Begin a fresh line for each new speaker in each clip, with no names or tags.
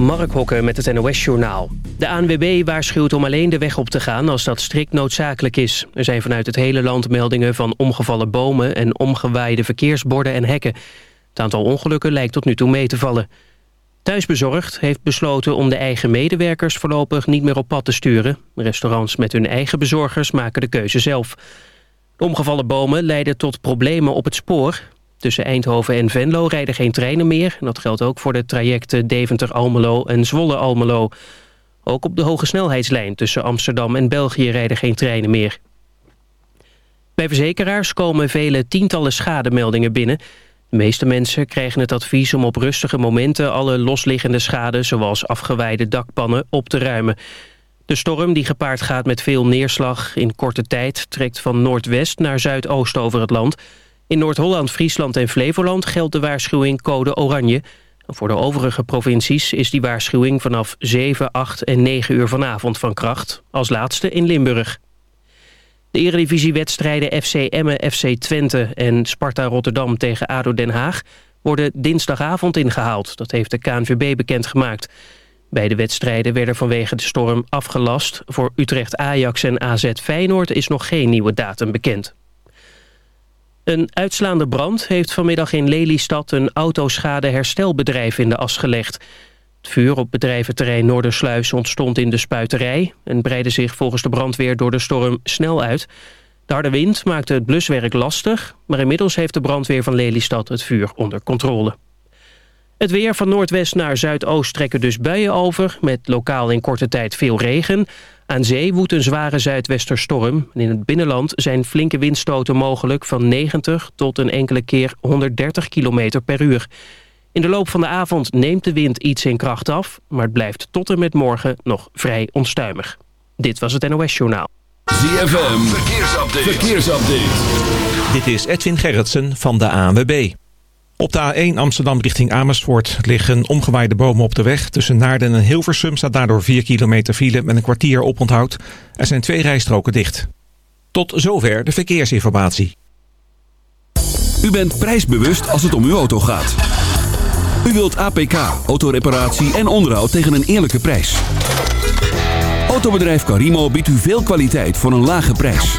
Mark Hokke met het NOS-journaal. De ANWB waarschuwt om alleen de weg op te gaan als dat strikt noodzakelijk is. Er zijn vanuit het hele land meldingen van omgevallen bomen... en omgewaaide verkeersborden en hekken. Het aantal ongelukken lijkt tot nu toe mee te vallen. Thuisbezorgd heeft besloten om de eigen medewerkers voorlopig niet meer op pad te sturen. Restaurants met hun eigen bezorgers maken de keuze zelf. De omgevallen bomen leiden tot problemen op het spoor. Tussen Eindhoven en Venlo rijden geen treinen meer. Dat geldt ook voor de trajecten Deventer-Almelo en Zwolle-Almelo. Ook op de hoge snelheidslijn tussen Amsterdam en België rijden geen treinen meer. Bij verzekeraars komen vele tientallen schademeldingen binnen. De meeste mensen krijgen het advies om op rustige momenten... alle losliggende schade, zoals afgewaaide dakpannen, op te ruimen. De storm, die gepaard gaat met veel neerslag in korte tijd... trekt van noordwest naar zuidoost over het land... In Noord-Holland, Friesland en Flevoland geldt de waarschuwing code oranje. Voor de overige provincies is die waarschuwing vanaf 7, 8 en 9 uur vanavond van kracht. Als laatste in Limburg. De eredivisiewedstrijden FC Emmen, FC Twente en Sparta Rotterdam tegen ADO Den Haag... worden dinsdagavond ingehaald. Dat heeft de KNVB bekendgemaakt. Beide wedstrijden werden vanwege de storm afgelast. Voor Utrecht Ajax en AZ Feyenoord is nog geen nieuwe datum bekend. Een uitslaande brand heeft vanmiddag in Lelystad een autoschadeherstelbedrijf in de as gelegd. Het vuur op bedrijventerrein Noordersluis ontstond in de spuiterij... en breidde zich volgens de brandweer door de storm snel uit. De harde wind maakte het bluswerk lastig... maar inmiddels heeft de brandweer van Lelystad het vuur onder controle. Het weer van noordwest naar zuidoost trekken dus buien over... met lokaal in korte tijd veel regen. Aan zee woedt een zware zuidwesterstorm. En in het binnenland zijn flinke windstoten mogelijk... van 90 tot een enkele keer 130 km per uur. In de loop van de avond neemt de wind iets in kracht af... maar het blijft tot en met morgen nog vrij onstuimig. Dit was het NOS Journaal.
ZFM, verkeersupdate. verkeersupdate.
Dit is Edwin Gerritsen van de ANWB. Op de A1 Amsterdam richting Amersfoort liggen omgewaaide bomen op de weg. Tussen Naarden en Hilversum staat daardoor 4 kilometer file met een kwartier oponthoud. Er zijn twee rijstroken dicht. Tot zover de verkeersinformatie.
U bent prijsbewust als het om uw auto gaat. U wilt APK, autoreparatie en onderhoud tegen een eerlijke prijs. Autobedrijf Carimo biedt u veel kwaliteit voor een lage prijs.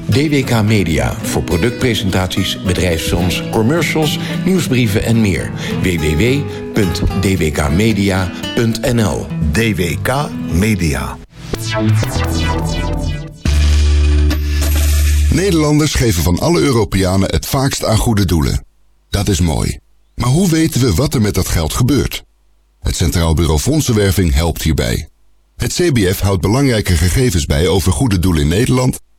DWK Media voor productpresentaties, bedrijfsfilms, commercials, nieuwsbrieven en meer. www.dwkmedia.nl
DWK Media.
Nederlanders geven van alle Europeanen het vaakst aan goede doelen. Dat is mooi. Maar hoe weten we wat er met dat geld gebeurt? Het Centraal Bureau Fondsenwerving helpt hierbij. Het CBF houdt belangrijke gegevens bij over goede doelen in Nederland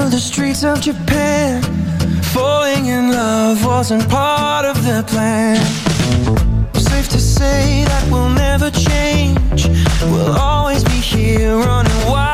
Through the streets of Japan. Falling in love wasn't part of the plan. Safe to say that we'll never change. We'll always be here running wild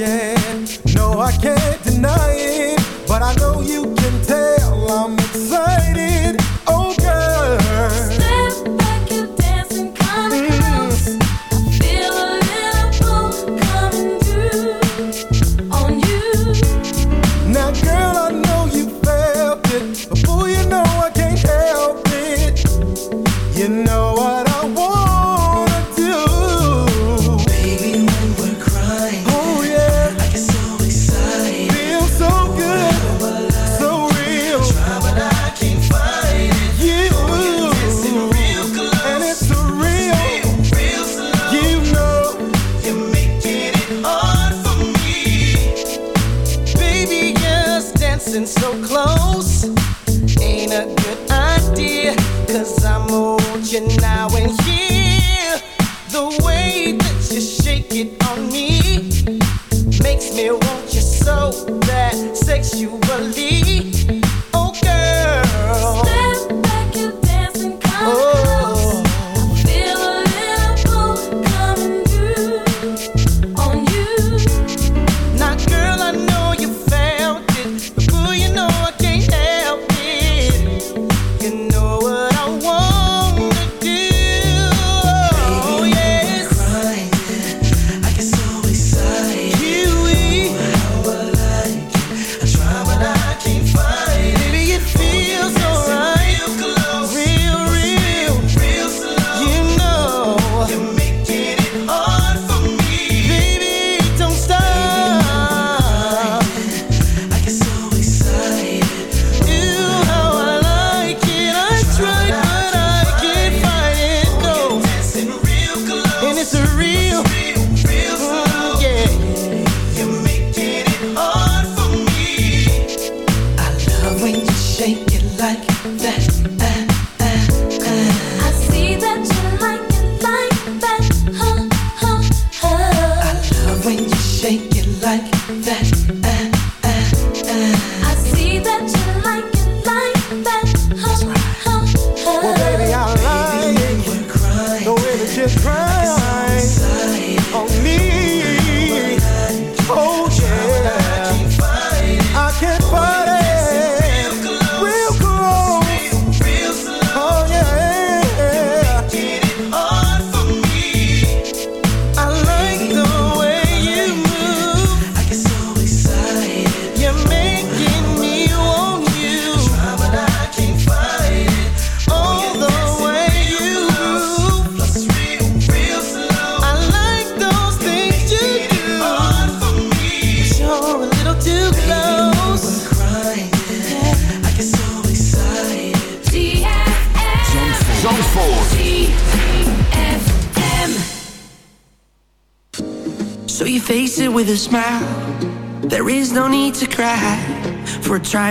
No, I can't deny it, but I know you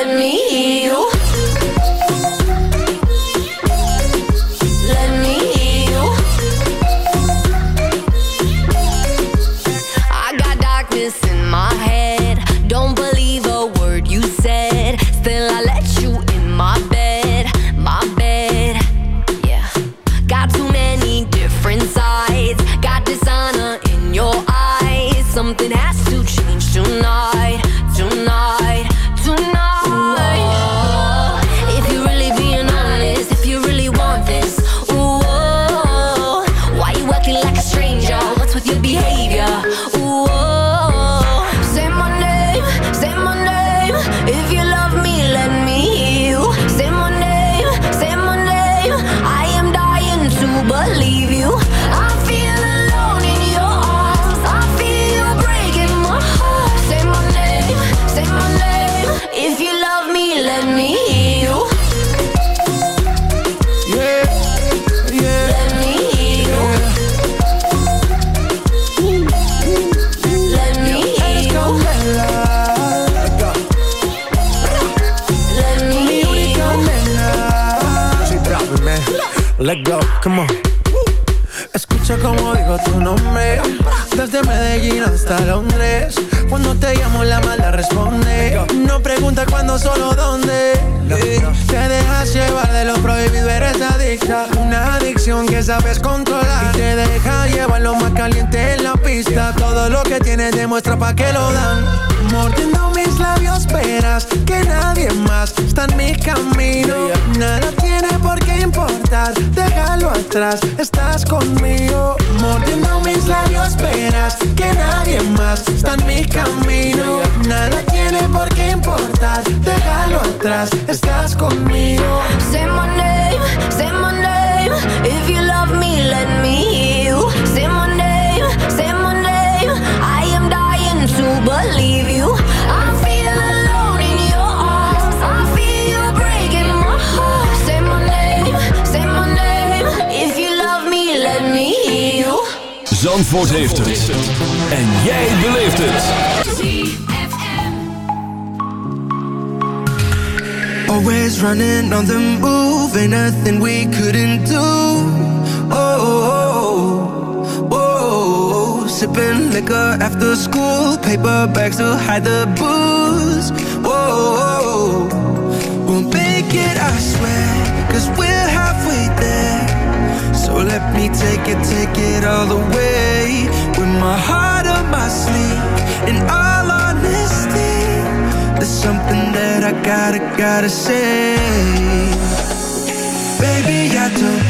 Let me you.
Come on. Escucha como digo tu nombre Desde Medellín hasta Londres. Cuando te llamo la mala responde. No pregunta cuándo, solo dónde. Te dejas llevar de lo prohibido, eres adicta Que sabes controlar. Y te deja llevar lo más caliente en la pista. Todo lo que tienes demuestra pa' que lo dan. Mordiendo mis labios verás que nadie más está en mi camino. Nada tiene por qué importar, déjalo atrás, estás conmigo. Mordiendo mis labios verás que nadie más está en mi camino. Nada tiene por qué importar, déjalo atrás, estás conmigo.
Say
Zandvoort heeft het. En jij beleeft het.
Always running on the move, ain't nothing we couldn't do. Oh, oh, oh, oh. sipping liquor after school, paper bags to hide the booze. Whoa, we'll make it, I swear, cause there. So let me take it, take it all the way. With my heart on my sleeve, in all honesty. There's something that I gotta, gotta say. Baby, I don't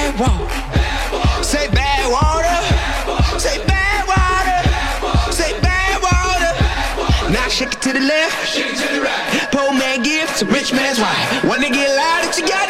bad.
Bad water. Say bad water. Say bad water. Say bad water. Now shake it to the left. Shake it to the right. Poor man gives rich man's wife.
Wanna get
loud together.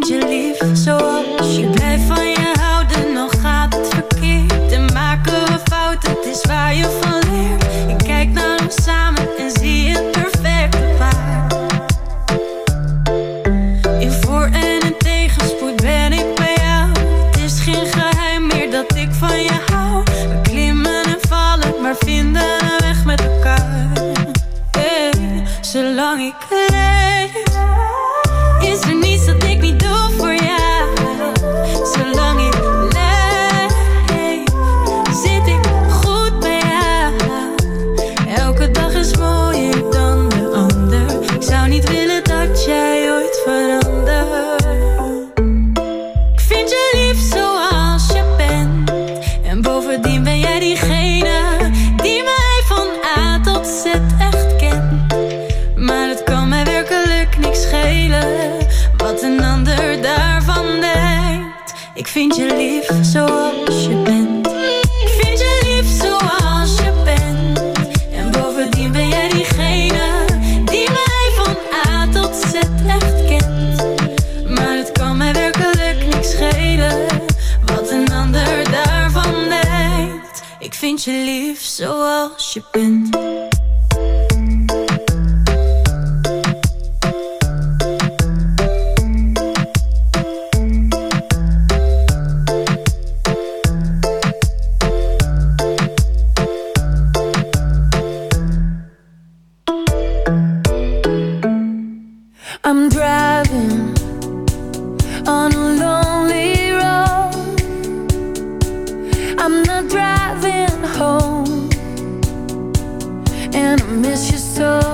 Denkt. Ik vind je lief
miss you so.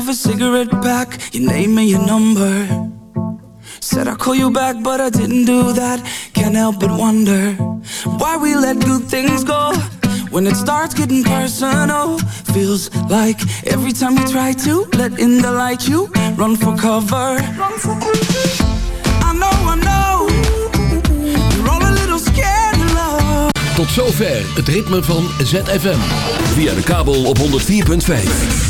Of a cigarette pack, your name and your number. Said I'll call you back, but I didn't do that. Can't help but wonder why we let good things go. When it starts getting personal, feels like every time we try to let in the light, you run for cover. I know, I know, you're all a little scared of love.
Tot zover het ritme van ZFM. Via de kabel op 104.5.